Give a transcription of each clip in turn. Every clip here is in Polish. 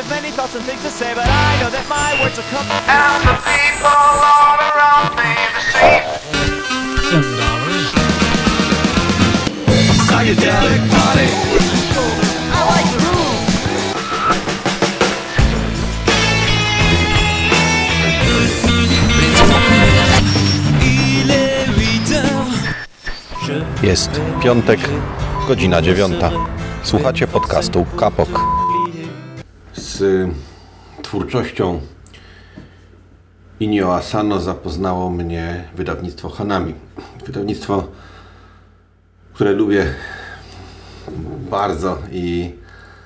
have many thoughts and things to say, but I know that my words will come. And the people all around me, Ten dollars. Psychedelic party. I like groove. Il est 8 heures. Jest piątek, godzina dziewiąta. Słuchacie podcastu Kapok. Twórczością Inio Asano zapoznało mnie wydawnictwo Hanami. Wydawnictwo, które lubię bardzo i,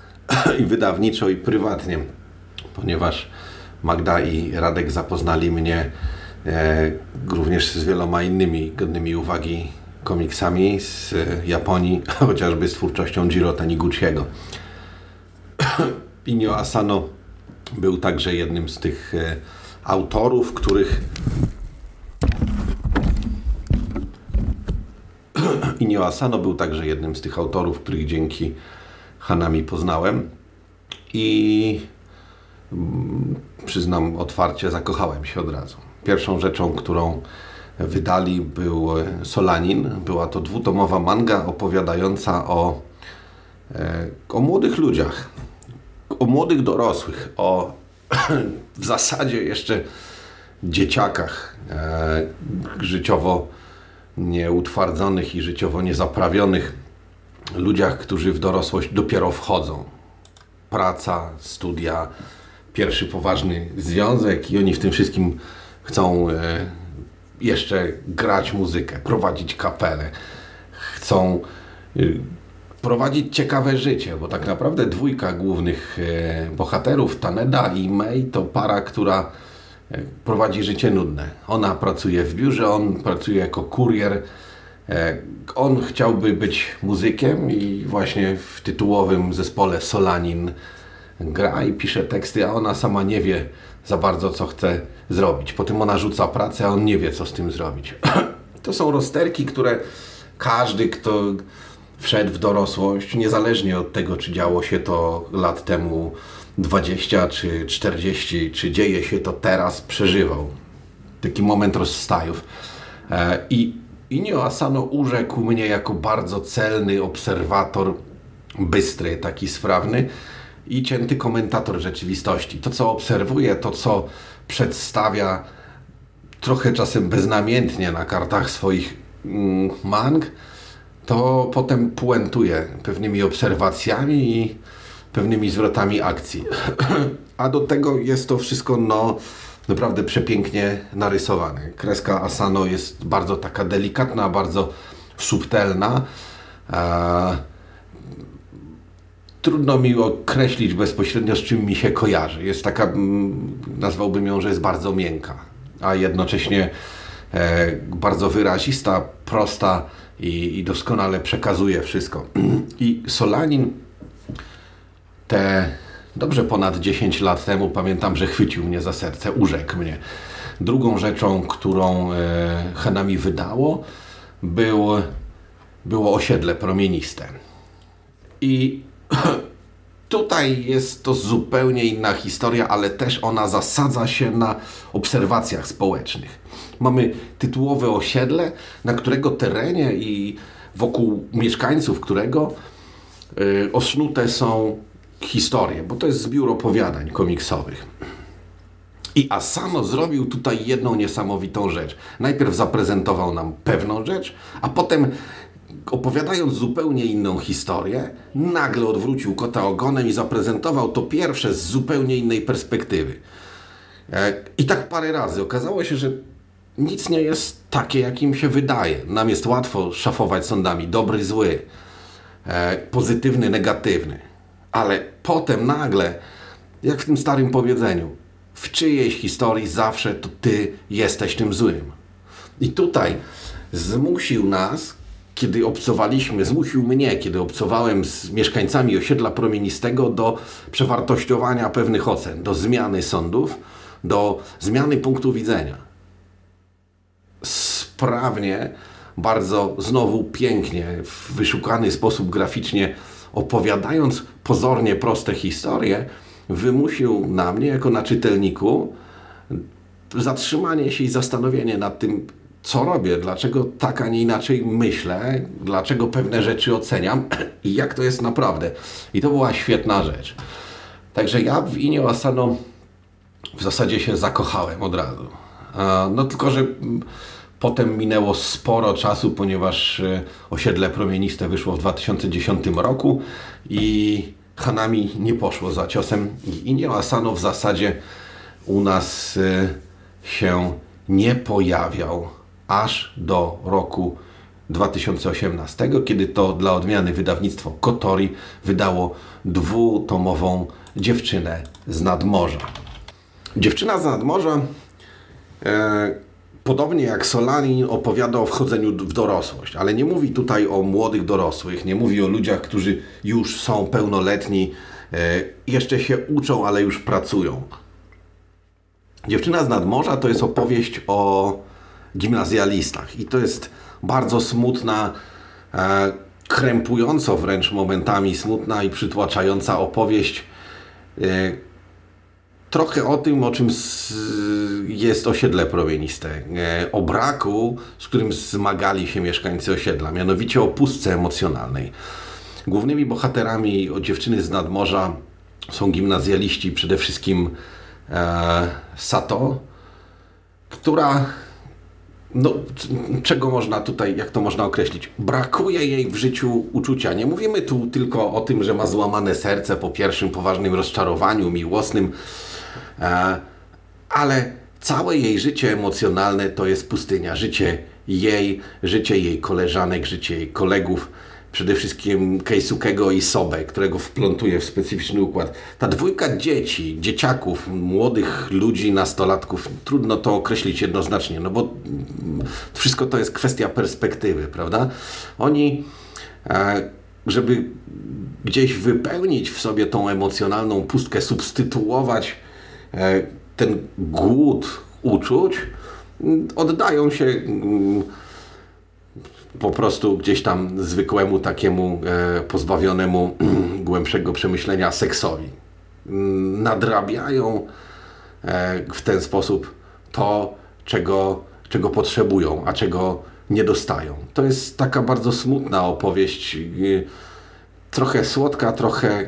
i wydawniczo, i prywatnie, ponieważ Magda i Radek zapoznali mnie e, również z wieloma innymi godnymi uwagi komiksami z Japonii, chociażby z twórczością Jiro Taniguchiego. Inio Asano był także jednym z tych e, autorów, których Inio Asano był także jednym z tych autorów, których dzięki Hanami poznałem i mm, przyznam otwarcie, zakochałem się od razu. Pierwszą rzeczą, którą wydali był e, Solanin. Była to dwutomowa manga opowiadająca o, e, o młodych ludziach, o młodych dorosłych, o w zasadzie jeszcze dzieciakach e, życiowo nieutwardzonych i życiowo niezaprawionych ludziach, którzy w dorosłość dopiero wchodzą. Praca, studia, pierwszy poważny związek i oni w tym wszystkim chcą e, jeszcze grać muzykę, prowadzić kapelę, chcą y, prowadzić ciekawe życie, bo tak naprawdę dwójka głównych e, bohaterów, Taneda i Mei, to para, która e, prowadzi życie nudne. Ona pracuje w biurze, on pracuje jako kurier. E, On chciałby być muzykiem i właśnie w tytułowym zespole Solanin gra i pisze teksty, a ona sama nie wie za bardzo, co chce zrobić. Potem ona rzuca pracę, a on nie wie, co z tym zrobić. To są rozterki, które każdy, kto wszedł w dorosłość, niezależnie od tego, czy działo się to lat temu 20 czy 40, czy dzieje się to teraz, przeżywał. Taki moment rozstajów. E, I Inio Asano urzekł mnie jako bardzo celny obserwator, bystry, taki sprawny i cięty komentator rzeczywistości. To, co obserwuje, to, co przedstawia trochę czasem beznamiętnie na kartach swoich mm, mang, to potem puentuje pewnymi obserwacjami i pewnymi zwrotami akcji. A do tego jest to wszystko no, naprawdę przepięknie narysowane. Kreska Asano jest bardzo taka delikatna, bardzo subtelna. Eee, trudno mi określić bezpośrednio, z czym mi się kojarzy. Jest taka, nazwałbym ją, że jest bardzo miękka, a jednocześnie e, bardzo wyrazista, prosta i, i doskonale przekazuje wszystko. I Solanin te dobrze ponad 10 lat temu pamiętam, że chwycił mnie za serce, urzekł mnie. Drugą rzeczą, którą e, Hanami wydało, był, było osiedle promieniste. I tutaj jest to zupełnie inna historia, ale też ona zasadza się na obserwacjach społecznych. Mamy tytułowe osiedle, na którego terenie i wokół mieszkańców którego y, osnute są historie, bo to jest zbiór opowiadań komiksowych. I Asano zrobił tutaj jedną niesamowitą rzecz. Najpierw zaprezentował nam pewną rzecz, a potem opowiadając zupełnie inną historię, nagle odwrócił kota ogonem i zaprezentował to pierwsze z zupełnie innej perspektywy. E, I tak parę razy. Okazało się, że nic nie jest takie, jakim się wydaje. Nam jest łatwo szafować sądami dobry, zły, e, pozytywny, negatywny. Ale potem nagle, jak w tym starym powiedzeniu, w czyjejś historii zawsze to ty jesteś tym złym. I tutaj zmusił nas, kiedy obcowaliśmy, zmusił mnie, kiedy obcowałem z mieszkańcami osiedla promienistego do przewartościowania pewnych ocen, do zmiany sądów, do zmiany punktu widzenia. Sprawnie, bardzo znowu pięknie, w wyszukany sposób graficznie opowiadając pozornie proste historie, wymusił na mnie, jako na czytelniku, zatrzymanie się i zastanowienie nad tym, co robię, dlaczego tak, a nie inaczej myślę, dlaczego pewne rzeczy oceniam i jak to jest naprawdę. I to była świetna rzecz. Także ja w Inio Asano w zasadzie się zakochałem od razu. No tylko, że potem minęło sporo czasu, ponieważ e, osiedle promieniste wyszło w 2010 roku i Hanami nie poszło za ciosem i Inio Asano w zasadzie u nas e, się nie pojawiał aż do roku 2018, kiedy to dla odmiany wydawnictwo Kotori wydało dwutomową dziewczynę z nadmorza. Dziewczyna z nadmorza, e, podobnie jak Solanin, opowiada o wchodzeniu w dorosłość, ale nie mówi tutaj o młodych dorosłych, nie mówi o ludziach, którzy już są pełnoletni, e, jeszcze się uczą, ale już pracują. Dziewczyna z nadmorza to jest opowieść o gimnazjalistach i to jest bardzo smutna, e, krępująco wręcz momentami smutna i przytłaczająca opowieść. E, trochę o tym, o czym jest osiedle promieniste. E, o braku, z którym zmagali się mieszkańcy osiedla, mianowicie o pustce emocjonalnej. Głównymi bohaterami o dziewczyny z nadmorza są gimnazjaliści, przede wszystkim e, Sato, która no, czego można tutaj, jak to można określić? Brakuje jej w życiu uczucia. Nie mówimy tu tylko o tym, że ma złamane serce po pierwszym poważnym rozczarowaniu miłosnym, e, ale całe jej życie emocjonalne to jest pustynia. Życie jej, życie jej koleżanek, życie jej kolegów, przede wszystkim Keisukego i Sobę, którego wplątuje w specyficzny układ. Ta dwójka dzieci, dzieciaków, młodych ludzi, nastolatków, trudno to określić jednoznacznie, no bo wszystko to jest kwestia perspektywy, prawda? Oni, e, żeby gdzieś wypełnić w sobie tą emocjonalną pustkę, substytuować e, ten głód uczuć, oddają się mm, po prostu gdzieś tam zwykłemu takiemu e, pozbawionemu głębszego przemyślenia seksowi. Mm, Nadrabiają e, w ten sposób to, czego, czego potrzebują, a czego nie dostają. To jest taka bardzo smutna opowieść. e, Trochę słodka, trochę e,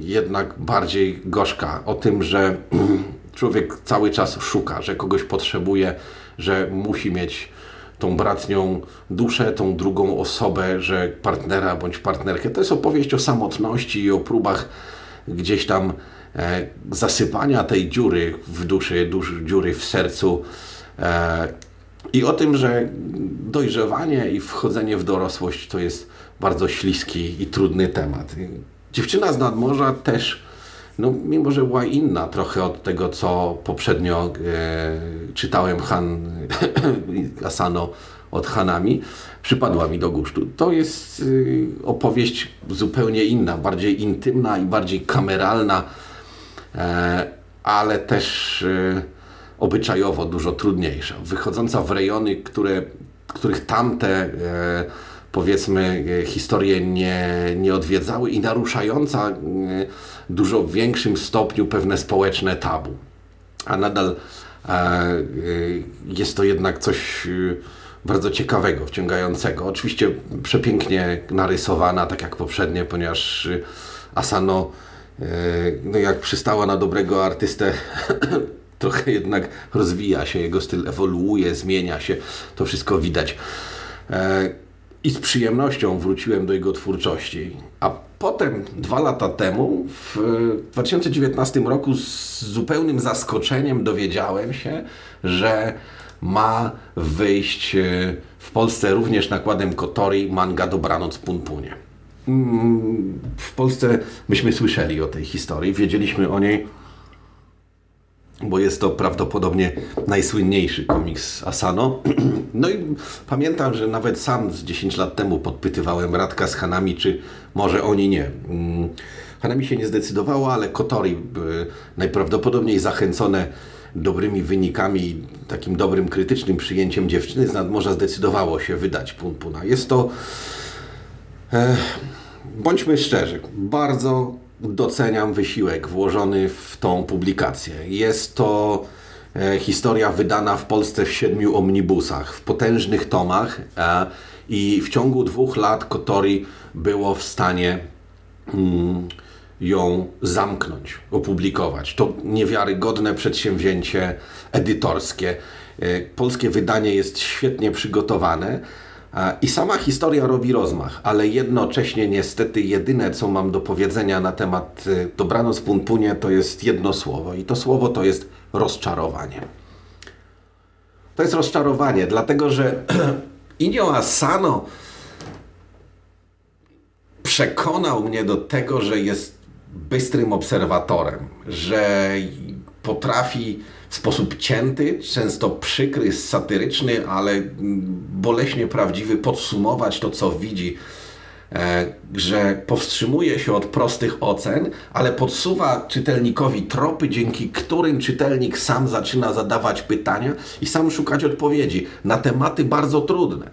jednak bardziej gorzka. O tym, że człowiek cały czas szuka, że kogoś potrzebuje, że musi mieć tą bratnią duszę, tą drugą osobę, że partnera bądź partnerkę. To jest opowieść o samotności i o próbach gdzieś tam e, zasypania tej dziury w duszy, dusz, dziury w sercu. E, I o tym, że dojrzewanie i wchodzenie w dorosłość to jest bardzo śliski i trudny temat. Dziewczyna z nadmorza też, no, mimo że była inna trochę od tego, co poprzednio e, czytałem Han Asano od Hanami, przypadła mi do gustu. To jest y, opowieść zupełnie inna, bardziej intymna i bardziej kameralna, e, ale też e, obyczajowo dużo trudniejsza. Wychodząca w rejony, które, których tamte e, powiedzmy e, historie nie, nie odwiedzały i naruszająca e, w dużo większym stopniu pewne społeczne tabu. A nadal e, jest to jednak coś bardzo ciekawego, wciągającego. Oczywiście przepięknie narysowana, tak jak poprzednie, ponieważ Asano, no jak przystała na dobrego artystę, trochę jednak rozwija się, jego styl ewoluuje, zmienia się, to wszystko widać. I z przyjemnością wróciłem do jego twórczości. A potem, dwa lata temu, w 2019 roku, z zupełnym zaskoczeniem dowiedziałem się, że ma wyjść e, w Polsce również nakładem Kotori manga Dobranoc Punpunie. Mm, W Polsce myśmy słyszeli o tej historii, wiedzieliśmy o niej bo jest to prawdopodobnie najsłynniejszy komiks Asano. No i pamiętam, że nawet sam z 10 lat temu podpytywałem Radka z Hanami, czy może oni nie. Mm, Hanami się nie zdecydowało, ale Kotori y, najprawdopodobniej zachęcone dobrymi wynikami i takim dobrym krytycznym przyjęciem dziewczyny z nadmorza zdecydowało się wydać Punpuna. Jest to bądźmy szczerzy, bardzo doceniam wysiłek włożony w tą publikację. Jest to e, historia wydana w Polsce w siedmiu omnibusach, w potężnych tomach e, i w ciągu dwóch lat Kotori było w stanie mm, ją zamknąć, opublikować. To niewiarygodne przedsięwzięcie edytorskie. E, Polskie wydanie jest świetnie przygotowane i sama historia robi rozmach, ale jednocześnie niestety jedyne, co mam do powiedzenia na temat e, Dobranoc Punpunie, to jest jedno słowo i to słowo to jest rozczarowanie. To jest rozczarowanie, dlatego że Inio Asano przekonał mnie do tego, że jest bystrym obserwatorem, że potrafi w sposób cięty, często przykry, satyryczny, ale mm, boleśnie prawdziwy podsumować to, co widzi. E, że powstrzymuje się od prostych ocen, ale podsuwa czytelnikowi tropy, dzięki którym czytelnik sam zaczyna zadawać pytania i sam szukać odpowiedzi na tematy bardzo trudne.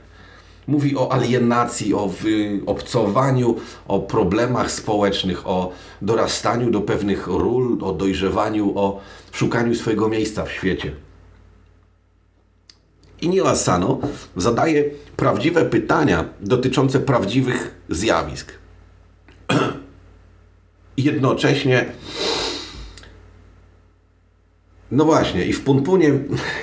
Mówi o alienacji, o wyobcowaniu, o problemach społecznych, o dorastaniu do pewnych ról, o dojrzewaniu, o szukaniu swojego miejsca w świecie. Inio Asano zadaje prawdziwe pytania dotyczące prawdziwych zjawisk. I jednocześnie no właśnie, i w Punpunie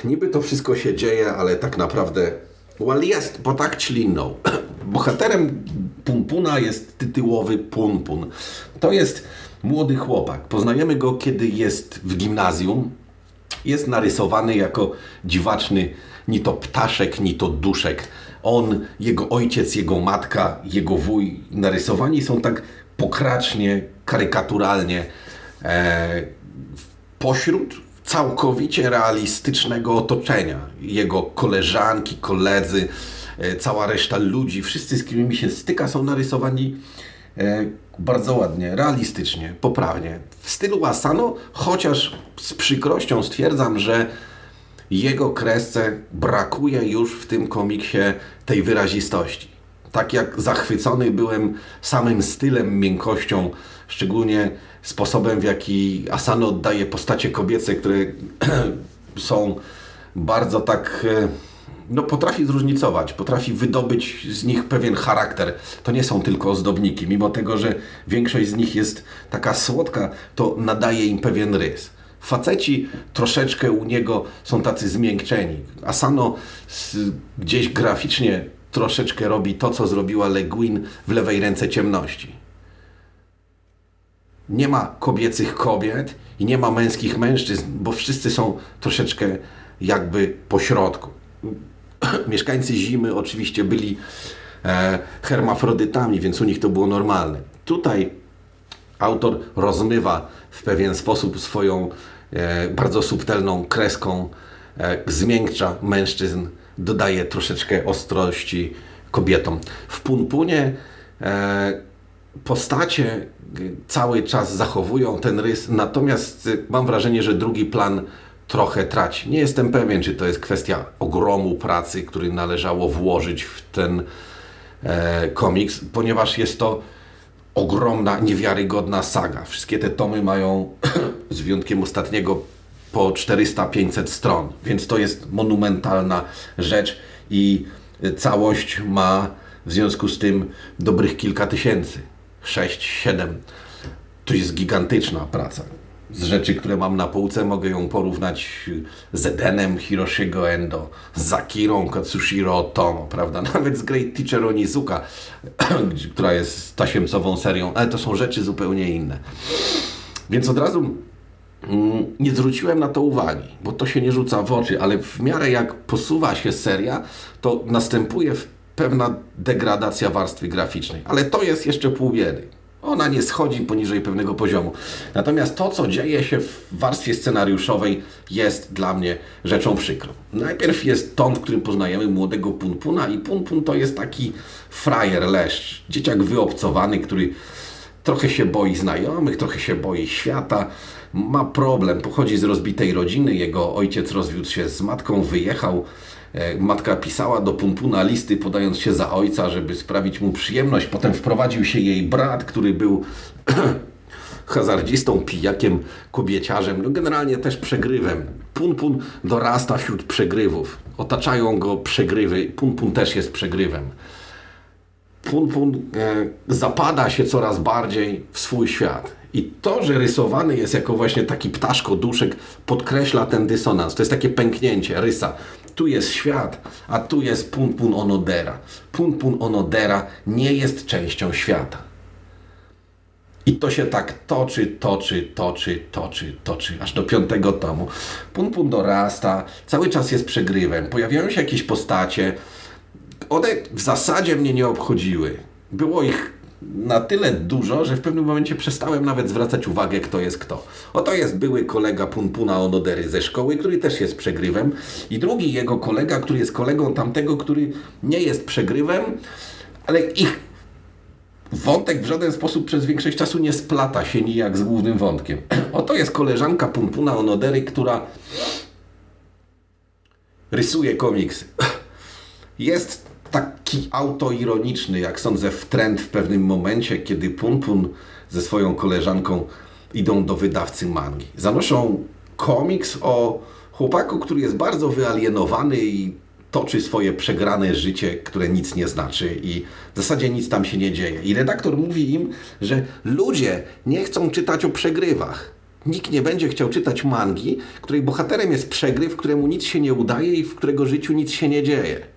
niby to wszystko się dzieje, ale tak naprawdę well jest, bo tak ćlinął. Bohaterem Punpuna jest tytułowy Punpun. To jest młody chłopak. Poznajemy go, kiedy jest w gimnazjum. Jest narysowany jako dziwaczny ni to ptaszek, ni to duszek. On, jego ojciec, jego matka, jego wuj narysowani są tak pokracznie, karykaturalnie e, pośród całkowicie realistycznego otoczenia. Jego koleżanki, koledzy, e, cała reszta ludzi, wszyscy z którymi się styka są narysowani e, bardzo ładnie, realistycznie, poprawnie. W stylu Asano, chociaż z przykrością stwierdzam, że jego kresce brakuje już w tym komiksie tej wyrazistości. Tak jak zachwycony byłem samym stylem, miękkością, szczególnie sposobem, w jaki Asano oddaje postacie kobiece, które są bardzo tak e, no, potrafi zróżnicować, potrafi wydobyć z nich pewien charakter. To nie są tylko ozdobniki, mimo tego, że większość z nich jest taka słodka, to nadaje im pewien rys. Faceci troszeczkę u niego są tacy zmiękczeni. Asano gdzieś graficznie troszeczkę robi to, co zrobiła Le Guin w lewej ręce ciemności. Nie ma kobiecych kobiet i nie ma męskich mężczyzn, bo wszyscy są troszeczkę jakby po środku. Mieszkańcy zimy oczywiście byli e, hermafrodytami, więc u nich to było normalne. Tutaj autor rozmywa w pewien sposób swoją e, bardzo subtelną kreską, e, zmiękcza mężczyzn, dodaje troszeczkę ostrości kobietom. W Punpunie e, postacie cały czas zachowują ten rys, natomiast mam wrażenie, że drugi plan trochę traci. Nie jestem pewien, czy to jest kwestia ogromu pracy, który należało włożyć w ten e, komiks, ponieważ jest to ogromna, niewiarygodna saga. Wszystkie te tomy mają, z wyjątkiem ostatniego, po 400-500 stron, więc to jest monumentalna rzecz i całość ma w związku z tym dobrych kilka tysięcy. 6-7. To jest gigantyczna praca. Z rzeczy, które mam na półce, mogę ją porównać z Edenem Hiroshigo Endo, z Zakirą Katsushiro Otomo, prawda? Nawet z Great Teacher Onizuka, która jest tasiemcową serią, ale to są rzeczy zupełnie inne. Więc od razu mm, nie zwróciłem na to uwagi, bo to się nie rzuca w oczy, ale w miarę jak posuwa się seria, to następuje pewna degradacja warstwy graficznej. Ale to jest jeszcze pół biedy. Ona nie schodzi poniżej pewnego poziomu. Natomiast to, co dzieje się w warstwie scenariuszowej, jest dla mnie rzeczą przykrą. Najpierw jest tom, w którym poznajemy młodego Punpuna i Punpun to jest taki frajer, leszcz, dzieciak wyobcowany, który trochę się boi znajomych, trochę się boi świata, ma problem, pochodzi z rozbitej rodziny, jego ojciec rozwiódł się z matką, wyjechał, matka pisała do Pumpuna listy, podając się za ojca, żeby sprawić mu przyjemność. Potem wprowadził się jej brat, który był hazardzistą, pijakiem, kobieciarzem, no generalnie też przegrywem. Pun Pun dorasta wśród przegrywów. Otaczają go przegrywy. Pun Pun też jest przegrywem. Pun Pun e, zapada się coraz bardziej w swój świat. I to, że rysowany jest jako właśnie taki ptaszko duszek, podkreśla ten dysonans. To jest takie pęknięcie, rysa. Tu jest świat, a tu jest Pun Pun Onodera. Pun Pun Onodera nie jest częścią świata. I to się tak toczy, toczy, toczy, toczy, toczy, aż do piątego tomu. Pun Pun dorasta, cały czas jest przegrywem, pojawiają się jakieś postacie. One w zasadzie mnie nie obchodziły. Było ich na tyle dużo, że w pewnym momencie przestałem nawet zwracać uwagę, kto jest kto. Oto jest były kolega Punpuna Onodery ze szkoły, który też jest przegrywem i drugi jego kolega, który jest kolegą tamtego, który nie jest przegrywem, ale ich wątek w żaden sposób przez większość czasu nie splata się nijak z głównym wątkiem. Oto jest koleżanka Punpuna Onodery, która rysuje komiksy. Jest taki autoironiczny, jak sądzę, w trend w pewnym momencie, kiedy Punpun ze swoją koleżanką idą do wydawcy mangi. Zanoszą komiks o chłopaku, który jest bardzo wyalienowany i toczy swoje przegrane życie, które nic nie znaczy i w zasadzie nic tam się nie dzieje. I redaktor mówi im, że ludzie nie chcą czytać o przegrywach. Nikt nie będzie chciał czytać mangi, której bohaterem jest przegryw, któremu nic się nie udaje i w którego życiu nic się nie dzieje.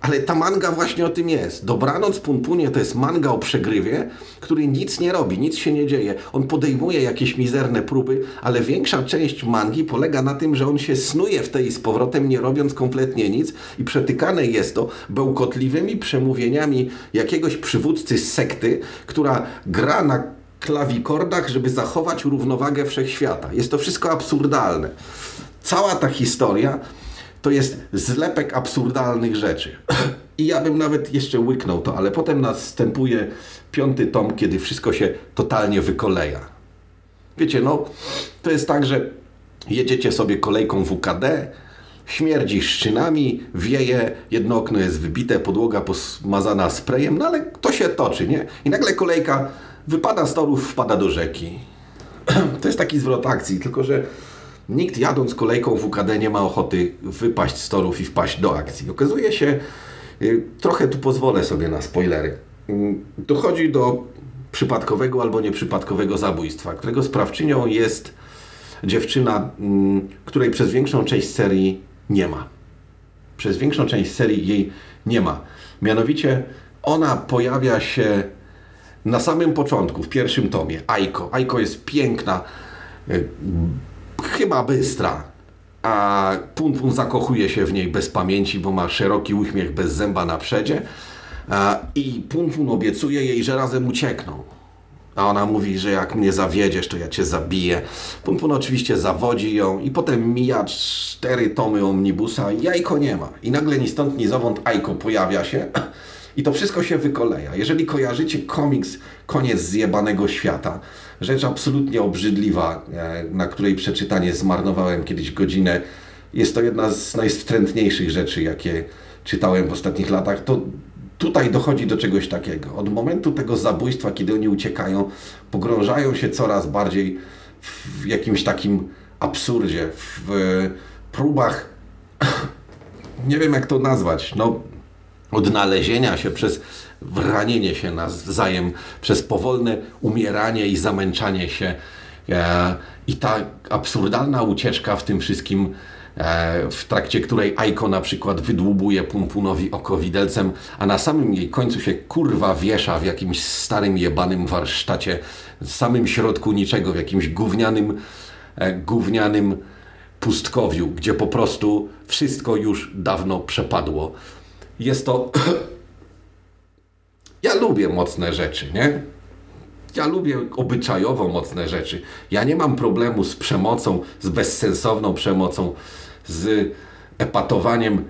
Ale ta manga właśnie o tym jest. Dobranoc Punpunie to jest manga o przegrywie, który nic nie robi, nic się nie dzieje. On podejmuje jakieś mizerne próby, ale większa część mangi polega na tym, że on się snuje w tej z powrotem, nie robiąc kompletnie nic i przetykane jest to bełkotliwymi przemówieniami jakiegoś przywódcy z sekty, która gra na klawikordach, żeby zachować równowagę wszechświata. Jest to wszystko absurdalne. Cała ta historia to jest zlepek absurdalnych rzeczy. I ja bym nawet jeszcze łyknął to, ale potem następuje piąty tom, kiedy wszystko się totalnie wykoleja. Wiecie, no, to jest tak, że jedziecie sobie kolejką WKD, śmierdzi szczynami, wieje, jedno okno jest wybite, podłoga posmazana sprayem, no ale to się toczy, nie? I nagle kolejka wypada z torów, wpada do rzeki. To jest taki zwrot akcji, tylko że Nikt jadąc kolejką WKD nie ma ochoty wypaść z torów i wpaść do akcji. Okazuje się, y, trochę tu pozwolę sobie na spoilery. Mm, dochodzi do przypadkowego albo nieprzypadkowego zabójstwa, którego sprawczynią jest dziewczyna, mm, której przez większą część serii nie ma. Przez większą część serii jej nie ma. Mianowicie ona pojawia się na samym początku, w pierwszym tomie. Aiko. Aiko jest piękna, y, chyba bystra. A Pun Pun zakochuje się w niej bez pamięci, bo ma szeroki uśmiech bez zęba na przedzie. I Pun Pun obiecuje jej, że razem uciekną. A ona mówi, że jak mnie zawiedziesz, to ja cię zabiję. Pun Pun oczywiście zawodzi ją i potem mija cztery tomy omnibusa Jajko nie ma. I nagle ni stąd, ni zowąd Ajko pojawia się i to wszystko się wykoleja. Jeżeli kojarzycie komiks Koniec zjebanego świata, rzecz absolutnie obrzydliwa, e, na której przeczytanie zmarnowałem kiedyś godzinę, jest to jedna z najwstrętniejszych rzeczy, jakie czytałem w ostatnich latach, to tutaj dochodzi do czegoś takiego. Od momentu tego zabójstwa, kiedy oni uciekają, pogrążają się coraz bardziej w jakimś takim absurdzie, w próbach, nie wiem jak to nazwać, no odnalezienia się przez ranienie się nawzajem, przez powolne umieranie i zamęczanie się. E, I ta absurdalna ucieczka w tym wszystkim, e, w trakcie której Aiko na przykład wydłubuje Punpunowi oko widelcem, a na samym jej końcu się kurwa wiesza w jakimś starym jebanym warsztacie, w samym środku niczego, w jakimś gównianym, e, gównianym pustkowiu, gdzie po prostu wszystko już dawno przepadło. Jest to. ja lubię mocne rzeczy, nie? Ja lubię obyczajowo mocne rzeczy. Ja nie mam problemu z przemocą, z bezsensowną przemocą, z epatowaniem,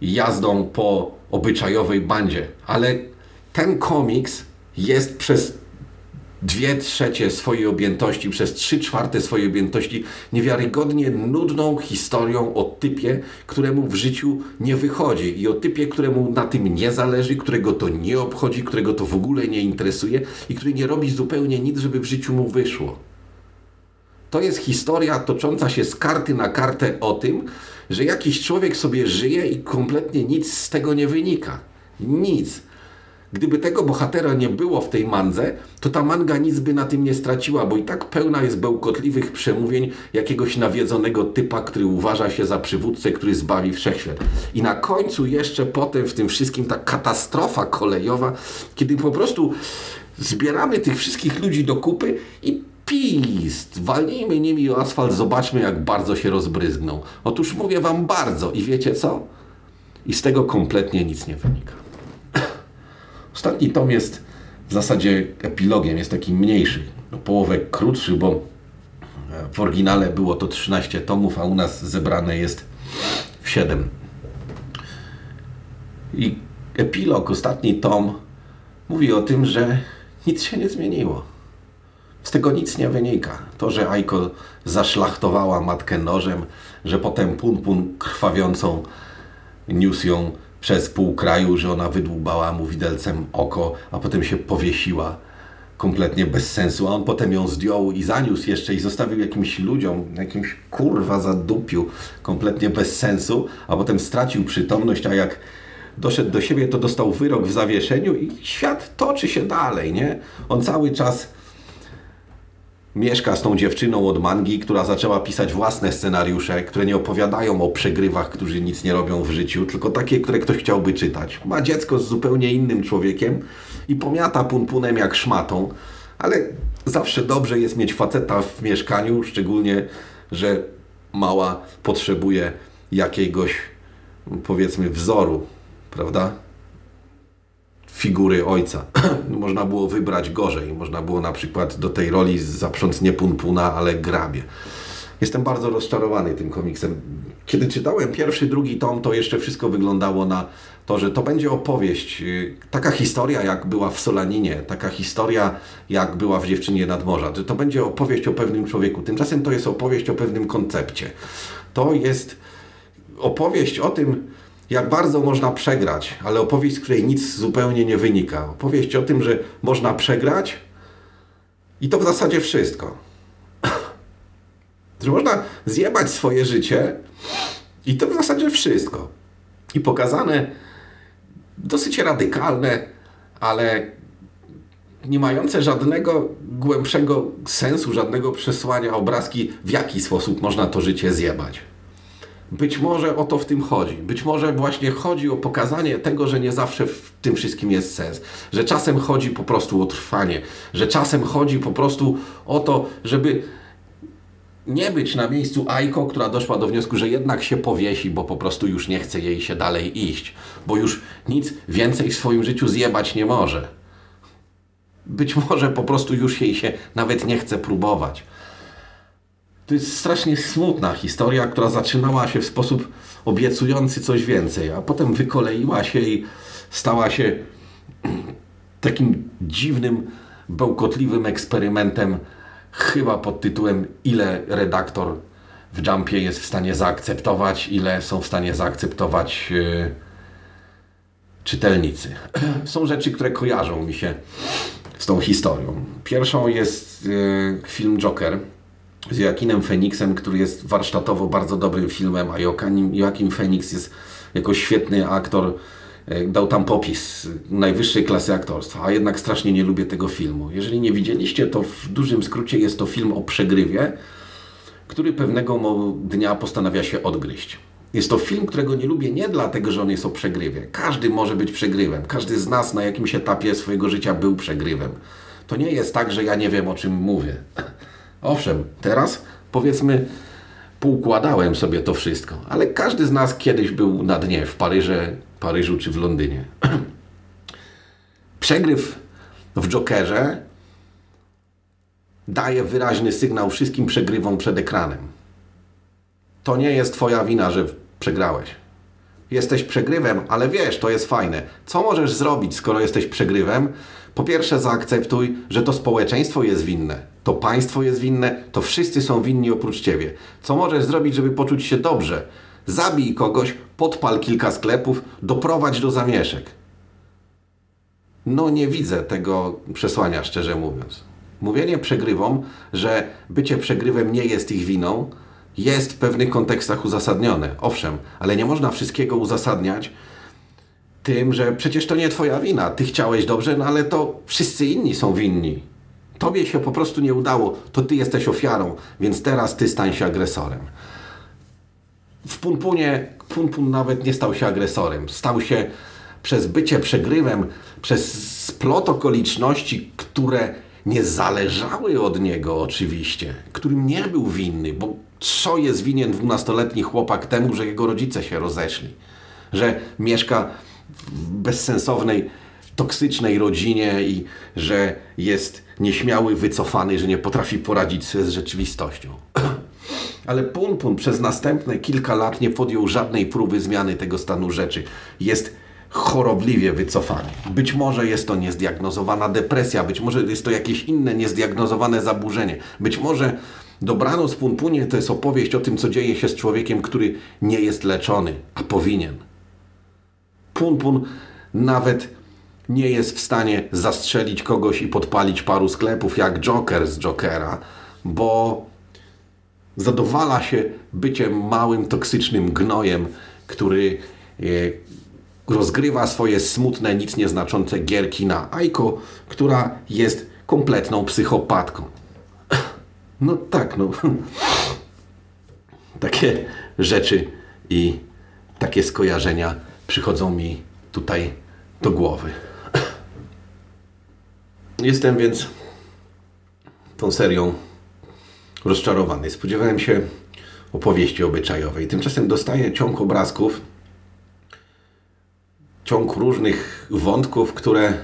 jazdą po obyczajowej bandzie. Ale ten komiks jest przez dwie trzecie swojej objętości, przez trzy czwarte swojej objętości niewiarygodnie nudną historią o typie, któremu w życiu nie wychodzi i o typie, któremu na tym nie zależy, którego to nie obchodzi, którego to w ogóle nie interesuje i który nie robi zupełnie nic, żeby w życiu mu wyszło. To jest historia tocząca się z karty na kartę o tym, że jakiś człowiek sobie żyje i kompletnie nic z tego nie wynika. Nic. Gdyby tego bohatera nie było w tej mandze, to ta manga nic by na tym nie straciła, bo i tak pełna jest bełkotliwych przemówień jakiegoś nawiedzonego typa, który uważa się za przywódcę, który zbawi wszechświat. I na końcu jeszcze potem w tym wszystkim ta katastrofa kolejowa, kiedy po prostu zbieramy tych wszystkich ludzi do kupy i pist, walnijmy nimi o asfalt, zobaczmy jak bardzo się rozbryzgną. Otóż mówię wam bardzo i wiecie co? I z tego kompletnie nic nie wynika. Ostatni tom jest w zasadzie epilogiem, jest taki mniejszy, o połowę krótszy, bo w oryginale było to 13 tomów, a u nas zebrane jest w 7. I epilog, ostatni tom, mówi o tym, że nic się nie zmieniło. Z tego nic nie wynika. To, że Aiko zaszlachtowała matkę nożem, że potem Pun Pun krwawiącą niósł ją przez pół kraju, że ona wydłubała mu widelcem oko, a potem się powiesiła kompletnie bez sensu, a on potem ją zdjął i zaniósł jeszcze i zostawił jakimś ludziom, jakimś kurwa zadupiu, kompletnie bez sensu, a potem stracił przytomność, a jak doszedł do siebie, to dostał wyrok w zawieszeniu i świat toczy się dalej, nie? On cały czas mieszka z tą dziewczyną od mangi, która zaczęła pisać własne scenariusze, które nie opowiadają o przegrywach, którzy nic nie robią w życiu, tylko takie, które ktoś chciałby czytać. Ma dziecko z zupełnie innym człowiekiem i pomiata punpunem jak szmatą, ale zawsze dobrze jest mieć faceta w mieszkaniu, szczególnie, że mała potrzebuje jakiegoś, powiedzmy, wzoru, prawda? Figury ojca. można było wybrać gorzej. Można było na przykład do tej roli zaprząc nie punpuna, ale grabie. Jestem bardzo rozczarowany tym komiksem. Kiedy czytałem pierwszy, drugi tom, to jeszcze wszystko wyglądało na to, że to będzie opowieść. yy, Taka historia, jak była w Solaninie, taka historia, jak była w Dziewczynie nad morza. Że to będzie opowieść o pewnym człowieku. Tymczasem to jest opowieść o pewnym koncepcie. To jest opowieść o tym, jak bardzo można przegrać, ale opowieść, z której nic zupełnie nie wynika. Opowieść o tym, że można przegrać i to w zasadzie wszystko. że można zjebać swoje życie i to w zasadzie wszystko. I pokazane dosyć radykalne, ale nie mające żadnego głębszego sensu, żadnego przesłania obrazki, w jaki sposób można to życie zjebać. Być może o to w tym chodzi. Być może właśnie chodzi o pokazanie tego, że nie zawsze w tym wszystkim jest sens. Że czasem chodzi po prostu o trwanie. Że czasem chodzi po prostu o to, żeby nie być na miejscu Aiko, która doszła do wniosku, że jednak się powiesi, bo po prostu już nie chce jej się dalej iść. Bo już nic więcej w swoim życiu zjebać nie może. Być może po prostu już jej się nawet nie chce próbować. To jest strasznie smutna historia, która zaczynała się w sposób obiecujący coś więcej, a potem wykoleiła się i stała się takim dziwnym, bełkotliwym eksperymentem, chyba pod tytułem Ile redaktor w Jumpie jest w stanie zaakceptować, ile są w stanie zaakceptować yy, czytelnicy. Są rzeczy, które kojarzą mi się z tą historią. Pierwszą jest yy, film Joker z Joaquinem Phoenixem, który jest warsztatowo bardzo dobrym filmem, a Joaquin Phoenix jest jako świetny aktor, e, dał tam popis najwyższej klasy aktorstwa, a jednak strasznie nie lubię tego filmu. Jeżeli nie widzieliście, to w dużym skrócie jest to film o przegrywie, który pewnego dnia postanawia się odgryźć. Jest to film, którego nie lubię nie dlatego, że on jest o przegrywie. Każdy może być przegrywem. Każdy z nas na jakimś etapie swojego życia był przegrywem. To nie jest tak, że ja nie wiem o czym mówię. Owszem, teraz powiedzmy poukładałem sobie to wszystko, ale każdy z nas kiedyś był na dnie w Paryże, Paryżu czy w Londynie. Przegryw w Jokerze daje wyraźny sygnał wszystkim przegrywom przed ekranem. To nie jest twoja wina, że przegrałeś. Jesteś przegrywem, ale wiesz, to jest fajne. Co możesz zrobić, skoro jesteś przegrywem? Po pierwsze, zaakceptuj, że to społeczeństwo jest winne, to państwo jest winne, to wszyscy są winni oprócz ciebie. Co możesz zrobić, żeby poczuć się dobrze? Zabij kogoś, podpal kilka sklepów, doprowadź do zamieszek. No nie widzę tego przesłania, szczerze mówiąc. Mówienie przegrywom, że bycie przegrywem nie jest ich winą, jest w pewnych kontekstach uzasadnione. Owszem, ale nie można wszystkiego uzasadniać tym, że przecież to nie twoja wina. Ty chciałeś dobrze, no ale to wszyscy inni są winni. Tobie się po prostu nie udało, to ty jesteś ofiarą, więc teraz ty stań się agresorem. W Punpunie Punpun nawet nie stał się agresorem. Stał się przez bycie przegrywem, przez splot okoliczności, które nie zależały od niego oczywiście, którym nie był winny, bo co jest winien dwunastoletni chłopak temu, że jego rodzice się rozeszli? Że mieszka bezsensownej, toksycznej rodzinie i że jest nieśmiały, wycofany, że nie potrafi poradzić sobie z rzeczywistością. Ale Pun Pun przez następne kilka lat nie podjął żadnej próby zmiany tego stanu rzeczy. Jest chorobliwie wycofany. Być może jest to niezdiagnozowana depresja, być może jest to jakieś inne niezdiagnozowane zaburzenie. Być może Dobranoc Pun Punie to jest opowieść o tym, co dzieje się z człowiekiem, który nie jest leczony, a powinien. Pun Pun nawet nie jest w stanie zastrzelić kogoś i podpalić paru sklepów jak Joker z Jokera, bo zadowala się byciem małym, toksycznym gnojem, który e, rozgrywa swoje smutne, nic nieznaczące gierki na Aiko, która jest kompletną psychopatką. No tak, no. Takie rzeczy i takie skojarzenia przychodzą mi tutaj do głowy. Jestem więc tą serią rozczarowany. Spodziewałem się opowieści obyczajowej. Tymczasem dostaję ciąg obrazków, ciąg różnych wątków, które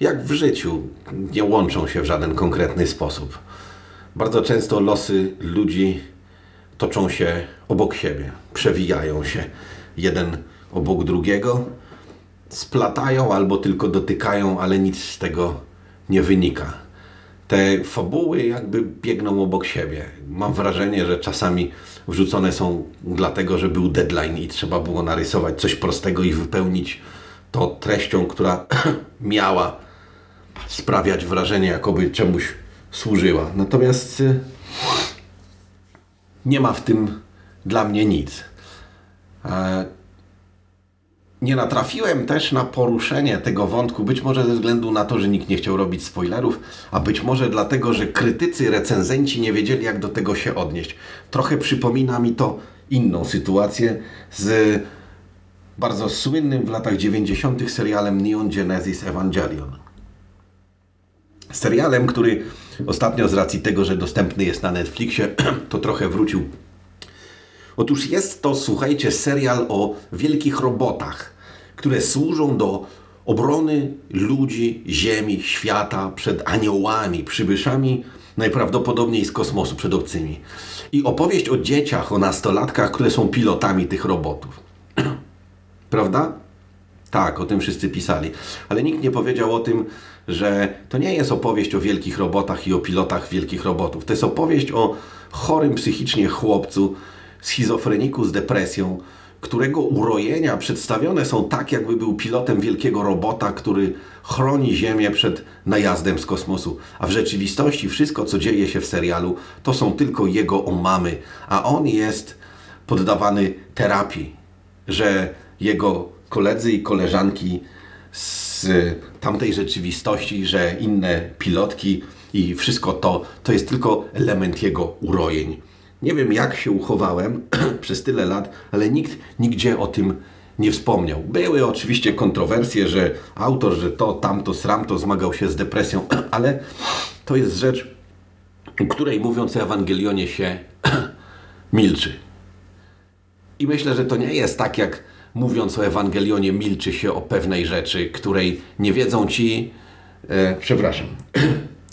jak w życiu nie łączą się w żaden konkretny sposób. Bardzo często losy ludzi toczą się obok siebie, przewijają się jeden obok drugiego, splatają albo tylko dotykają, ale nic z tego nie wynika. Te fabuły jakby biegną obok siebie. Mam wrażenie, że czasami wrzucone są dlatego, że był deadline i trzeba było narysować coś prostego i wypełnić to treścią, która miała sprawiać wrażenie, jakoby czemuś służyła. Natomiast y, nie ma w tym dla mnie nic. Nie natrafiłem też na poruszenie tego wątku, być może ze względu na to, że nikt nie chciał robić spoilerów, a być może dlatego, że krytycy, recenzenci nie wiedzieli, jak do tego się odnieść. Trochę przypomina mi to inną sytuację z bardzo słynnym w latach 90. serialem Neon Genesis Evangelion serialem, który ostatnio z racji tego, że dostępny jest na Netflixie, to trochę wrócił. Otóż jest to, słuchajcie, serial o wielkich robotach, które służą do obrony ludzi, ziemi, świata przed aniołami, przybyszami najprawdopodobniej z kosmosu, przed obcymi. I opowieść o dzieciach, o nastolatkach, które są pilotami tych robotów. Prawda? Tak, o tym wszyscy pisali. Ale nikt nie powiedział o tym, że to nie jest opowieść o wielkich robotach i o pilotach wielkich robotów. To jest opowieść o chorym psychicznie chłopcu, schizofreniku z depresją, którego urojenia przedstawione są tak, jakby był pilotem wielkiego robota, który chroni Ziemię przed najazdem z kosmosu. A w rzeczywistości wszystko, co dzieje się w serialu, to są tylko jego omamy, a on jest poddawany terapii, że jego koledzy i koleżanki z tamtej rzeczywistości, że inne pilotki i wszystko to, to jest tylko element jego urojeń. Nie wiem, jak się uchowałem przez tyle lat, ale nikt nigdzie o tym nie wspomniał. Były oczywiście kontrowersje, że autor, że to, tamto, sramto zmagał się z depresją, ale to jest rzecz, której mówiąc o Ewangelionie się milczy. I myślę, że to nie jest tak, jak mówiąc o Ewangelionie, milczy się o pewnej rzeczy, której nie wiedzą ci. E, przepraszam.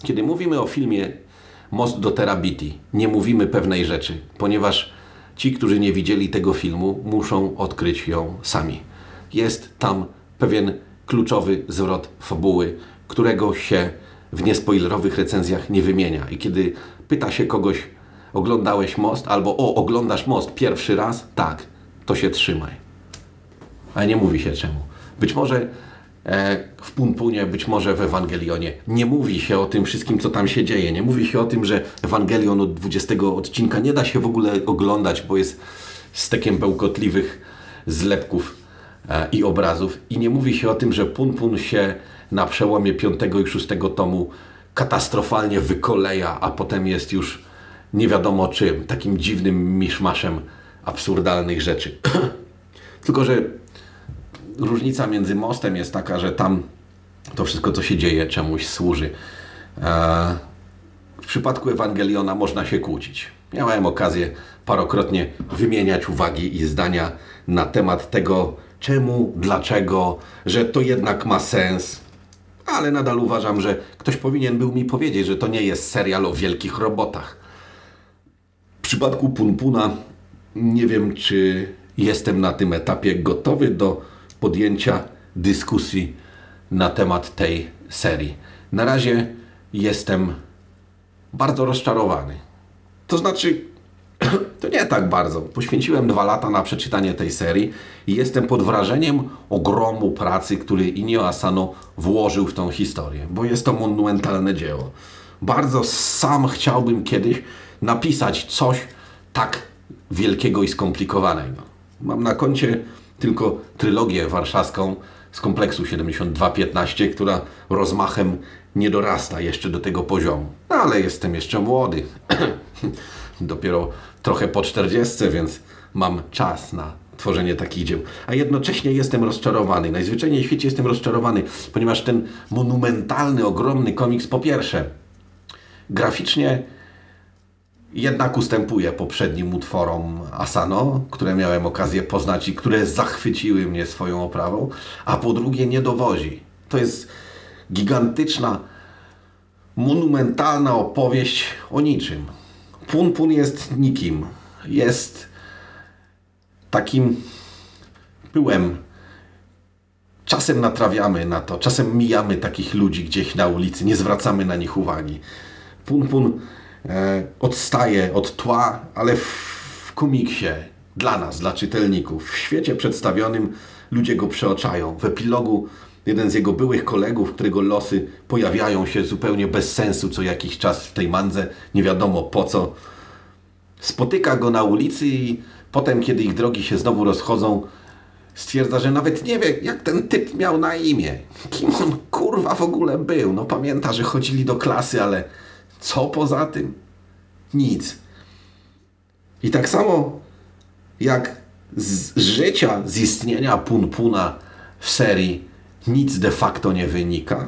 Kiedy mówimy o filmie Most do Terabiti, nie mówimy pewnej rzeczy, ponieważ ci, którzy nie widzieli tego filmu, muszą odkryć ją sami. Jest tam pewien kluczowy zwrot fabuły, którego się w niespoilerowych recenzjach nie wymienia. I kiedy pyta się kogoś, oglądałeś most, albo o, oglądasz most pierwszy raz, tak, to się trzymaj. Ale nie mówi się czemu. Być może w Punpunie, być może w Ewangelionie nie mówi się o tym wszystkim, co tam się dzieje. Nie mówi się o tym, że Ewangelion od 20 odcinka nie da się w ogóle oglądać, bo jest stekiem bełkotliwych zlepków e, i obrazów. I nie mówi się o tym, że Punpun się na przełomie 5 i 6 tomu katastrofalnie wykoleja, a potem jest już nie wiadomo czym, takim dziwnym miszmaszem absurdalnych rzeczy. Tylko, że różnica między mostem jest taka, że tam to wszystko, co się dzieje, czemuś służy. E, W przypadku Ewangeliona można się kłócić. Miałem okazję parokrotnie wymieniać uwagi i zdania na temat tego, czemu, dlaczego, że to jednak ma sens. Ale nadal uważam, że ktoś powinien był mi powiedzieć, że to nie jest serial o wielkich robotach. W przypadku Punpuna nie wiem, czy jestem na tym etapie gotowy do podjęcia dyskusji na temat tej serii. Na razie jestem bardzo rozczarowany. To znaczy, to nie tak bardzo. Poświęciłem dwa lata na przeczytanie tej serii i jestem pod wrażeniem ogromu pracy, który Inio Asano włożył w tą historię, bo jest to monumentalne dzieło. Bardzo sam chciałbym kiedyś napisać coś tak wielkiego i skomplikowanego. Mam na koncie tylko trylogię warszawską z kompleksu 7215, która rozmachem nie dorasta jeszcze do tego poziomu. No, ale jestem jeszcze młody. Dopiero trochę po 40, więc mam czas na tworzenie takich dzieł. A jednocześnie jestem rozczarowany. Najzwyczajniej w świecie jestem rozczarowany, ponieważ ten monumentalny, ogromny komiks po pierwsze graficznie jednak ustępuje poprzednim utworom Asano, które miałem okazję poznać i które zachwyciły mnie swoją oprawą, a po drugie nie dowozi. To jest gigantyczna, monumentalna opowieść o niczym. Pun Pun jest nikim. Jest takim pyłem. Czasem natrawiamy na to, czasem mijamy takich ludzi gdzieś na ulicy, nie zwracamy na nich uwagi. Pun Pun odstaje od tła, ale w, w komiksie, dla nas, dla czytelników, w świecie przedstawionym ludzie go przeoczają. W epilogu jeden z jego byłych kolegów, którego losy pojawiają się zupełnie bez sensu co jakiś czas w tej mandze, nie wiadomo po co, spotyka go na ulicy i potem, kiedy ich drogi się znowu rozchodzą, stwierdza, że nawet nie wie, jak ten typ miał na imię. Kim on kurwa w ogóle był. No pamięta, że chodzili do klasy, ale co poza tym? Nic. I tak samo jak z życia, z istnienia Pun Puna w serii nic de facto nie wynika,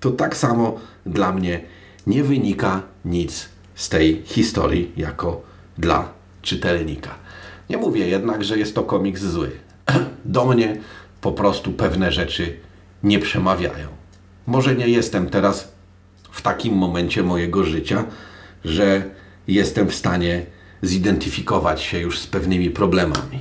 to tak samo dla mnie nie wynika nic z tej historii jako dla czytelnika. Nie mówię jednak, że jest to komiks zły. Do mnie po prostu pewne rzeczy nie przemawiają. Może nie jestem teraz w takim momencie mojego życia, że jestem w stanie zidentyfikować się już z pewnymi problemami.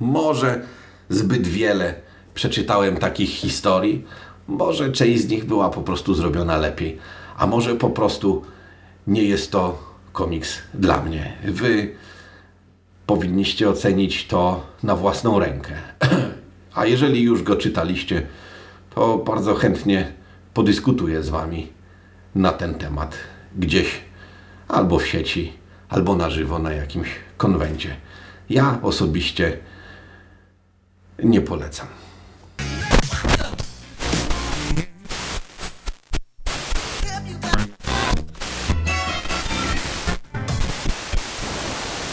Może zbyt wiele przeczytałem takich historii, może część z nich była po prostu zrobiona lepiej, a może po prostu nie jest to komiks dla mnie. Wy powinniście ocenić to na własną rękę. A jeżeli już go czytaliście, to bardzo chętnie podyskutuję z Wami na ten temat gdzieś albo w sieci, albo na żywo na jakimś konwencie. Ja osobiście nie polecam.